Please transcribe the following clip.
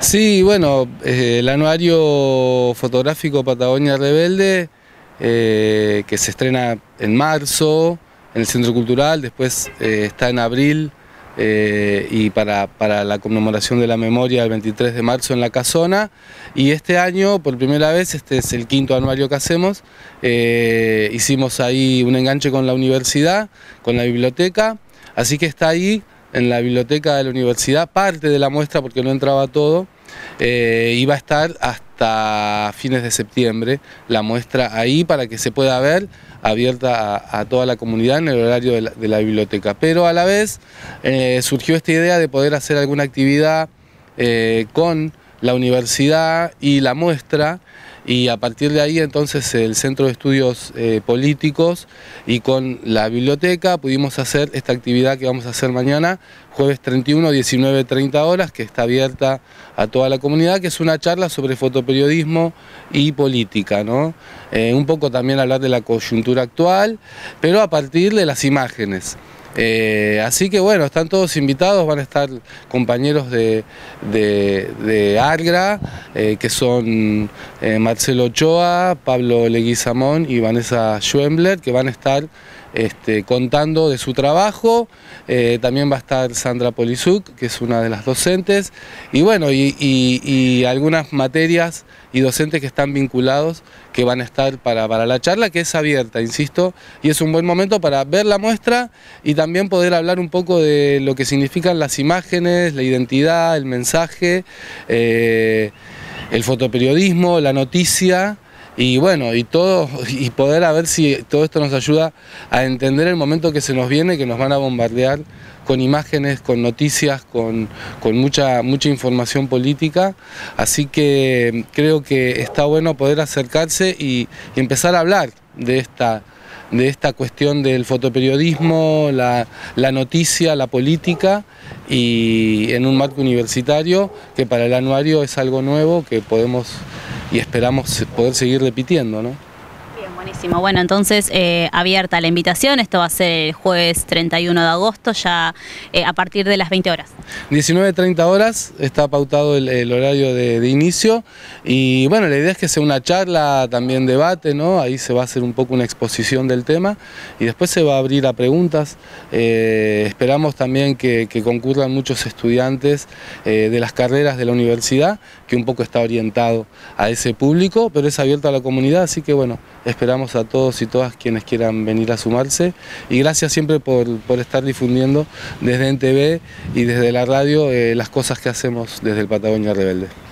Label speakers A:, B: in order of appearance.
A: Sí, bueno, eh, el anuario fotográfico Patagonia Rebelde, eh, que se estrena en marzo en el Centro Cultural, después eh, está en abril y para, la conmemoración de la memoria el 23 de marzo en la Casona. Y este año, por primera vez, este es el quinto anuario que hacemos, hicimos ahí un enganche con la universidad, con la biblioteca, así que está ahí en la biblioteca de la universidad, parte de la muestra porque no entraba todo, eh, iba a estar hasta fines de septiembre la muestra ahí para que se pueda ver abierta a, toda la comunidad en el horario de la, biblioteca. Pero a la vez eh, surgió esta idea de poder hacer alguna actividad eh, con la universidad y la muestra y a partir de ahí entonces el Centro de Estudios eh, Políticos y con la biblioteca pudimos hacer esta actividad que vamos a hacer mañana, jueves 31, 19, 30 horas, que está abierta a toda la comunidad, que es una charla sobre fotoperiodismo y política, ¿no? Eh, un poco también hablar de la coyuntura actual, pero a partir de las imágenes. Eh, así que bueno, están todos invitados, van a estar compañeros de, de, Argra, eh, que son eh, Marcelo Ochoa, Pablo Leguizamón y Vanessa Schwembler, que van a estar este, contando de su trabajo. también va a estar Sandra Polizuk, que es una de las docentes, y bueno, y algunas materias y docentes que están vinculados, que van a estar para, la charla, que es abierta, insisto, y es un buen momento para ver la muestra y también poder hablar un poco de lo que significan las imágenes, la identidad, el mensaje, eh, el fotoperiodismo, la noticia y bueno, y todo, y poder a ver si todo esto nos ayuda a entender el momento que se nos viene, que nos van a bombardear con imágenes, con noticias, con, mucha, mucha información política. Así que creo que está bueno poder acercarse y, empezar a hablar de esta, de esta cuestión del fotoperiodismo, la, la, noticia, la política y en un marco universitario que para el anuario es algo nuevo que podemos y esperamos poder seguir repitiendo. ¿no?
B: Buenísimo. Bueno, entonces eh, abierta la invitación. Esto va a ser el jueves 31 de agosto, ya eh, a partir de las 20 horas.
A: 19.30 horas está pautado el, horario de, inicio. Y bueno, la idea es que sea una charla, también debate, ¿no? Ahí se va a hacer un poco una exposición del tema y después se va a abrir a preguntas. Eh, esperamos también que, concurran muchos estudiantes de las carreras de la universidad, que un poco está orientado a ese público, pero es abierto a la comunidad, así que bueno, esperamos a todos y todas quienes quieran venir a sumarse y gracias siempre por, estar difundiendo desde NTV y desde la radio eh, las cosas que hacemos desde el Patagonia Rebelde.